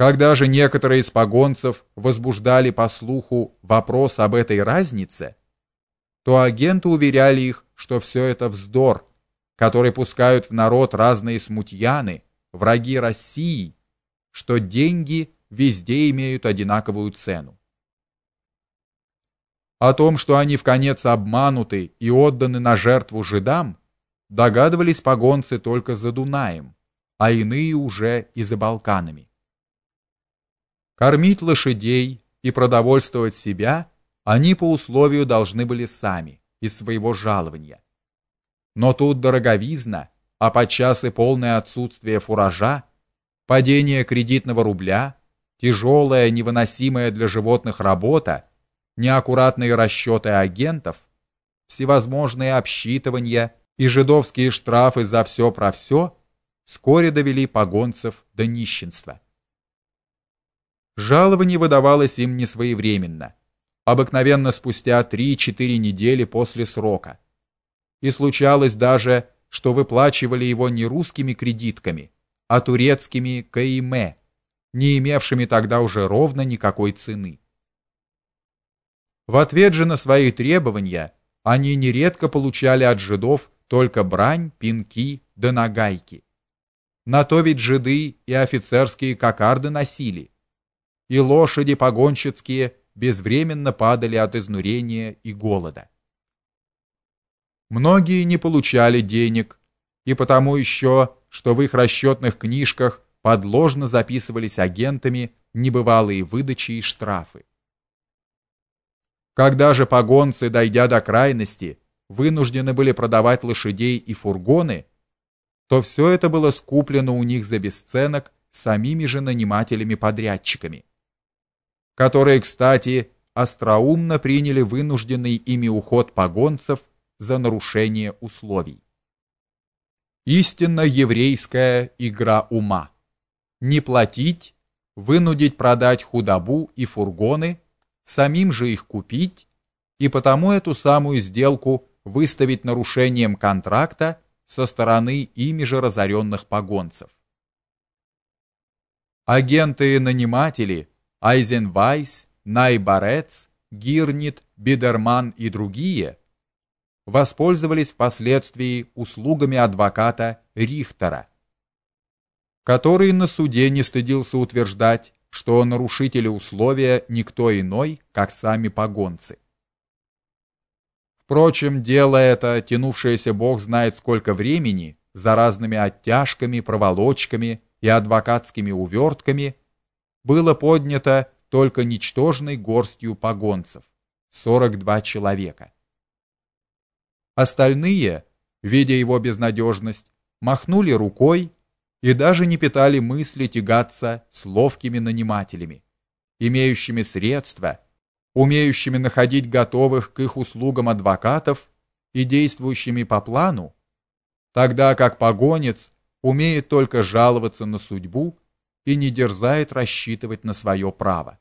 Когда же некоторые из погонцев возбуждали по слуху вопрос об этой разнице, то агенты уверяли их, что все это вздор, который пускают в народ разные смутьяны, враги России, что деньги везде имеют одинаковую цену. О том, что они в конец обмануты и отданы на жертву жидам, догадывались погонцы только за Дунаем, а иные уже и за Балканами. Кормить лошадей и продовольствовать себя они по условию должны были сами из своего жалования. Но тут дороговизна, а подчас и полное отсутствие фуража, падение кредитного рубля, тяжелая, невыносимая для животных работа, неаккуратные расчеты агентов, всевозможные обсчитывания и жидовские штрафы за все про все вскоре довели погонцев до нищенства. Жалование выдавалось им не своевременно, обыкновенно спустя 3-4 недели после срока. И случалось даже, что выплачивали его не русскими кредитками, а турецкими каиме, не имевшими тогда уже ровно никакой цены. В ответ же на свои требования они нередко получали от жидов только брань, пинки да нагайки. На то ведь жиды и офицерские кокарды носили, и лошади погонщицкие безвременно падали от изнурения и голода. Многие не получали денег, и потому еще, что в их расчетных книжках подложно записывались агентами небывалые выдачи и штрафы. Когда же погонцы, дойдя до крайности, вынуждены были продавать лошадей и фургоны, то все это было скуплено у них за бесценок самими же нанимателями-подрядчиками которые, кстати, остроумно приняли вынужденный ими уход погонцев за нарушение условий. Истинно еврейская игра ума. Не платить, вынудить продать худобу и фургоны, самим же их купить и потому эту самую сделку выставить нарушением контракта со стороны ими же разоренных погонцев. Агенты и наниматели Айзенвайс, Найбарец, Гирнит, Бидерман и другие воспользовались впоследствии услугами адвоката Рихтера, который на суде не стыдился утверждать, что нарушители условия никто иной, как сами погонцы. Впрочем, дело это, тянувшееся бог знает сколько времени, за разными оттяжками, проволочками и адвокатскими увертками, было поднято только ничтожной горстью погонцев 42 человека. Остальные, видя его безнадежность, махнули рукой и даже не питали мысли тягаться с ловкими нанимателями, имеющими средства, умеющими находить готовых к их услугам адвокатов и действующими по плану, тогда как погонец умеет только жаловаться на судьбу и не дерзает рассчитывать на свое право.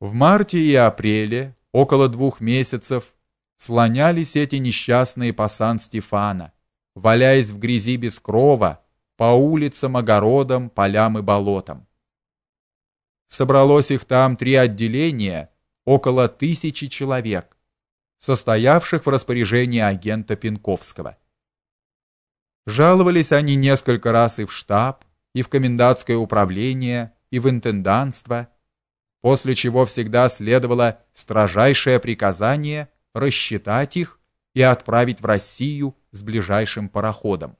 В марте и апреле, около двух месяцев, слонялись эти несчастные по Сан-Стефано, валяясь в грязи без крова, по улицам, огородам, полям и болотам. Собралось их там три отделения, около тысячи человек, состоявших в распоряжении агента Пинковского. Жаловались они несколько раз и в штаб, и в комендантское управление, и в интендантство, после чего всегда следовало строжайшее приказание рассчитать их и отправить в Россию с ближайшим пароходом.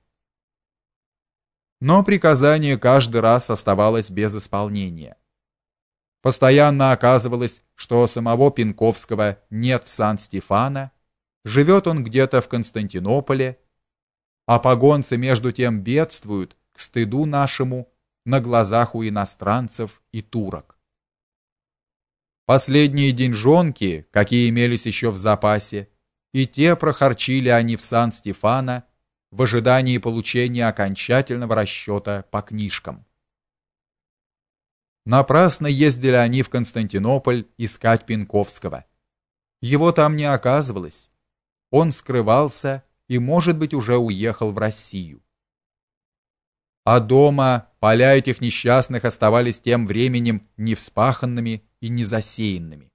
Но приказание каждый раз оставалось без исполнения. Постоянно оказывалось, что самого Пинковского нет в Сан-Стефано, живет он где-то в Константинополе, а погонцы между тем бедствуют к стыду нашему на глазах у иностранцев и турок. Последние деньжонки, какие имелись еще в запасе, и те прохарчили они в Сан-Стефано в ожидании получения окончательного расчета по книжкам. Напрасно ездили они в Константинополь искать Пинковского. Его там не оказывалось. Он скрывался и, может быть, уже уехал в Россию а дома Поля этих несчастных оставались тем временем невспаханными и незасеянными.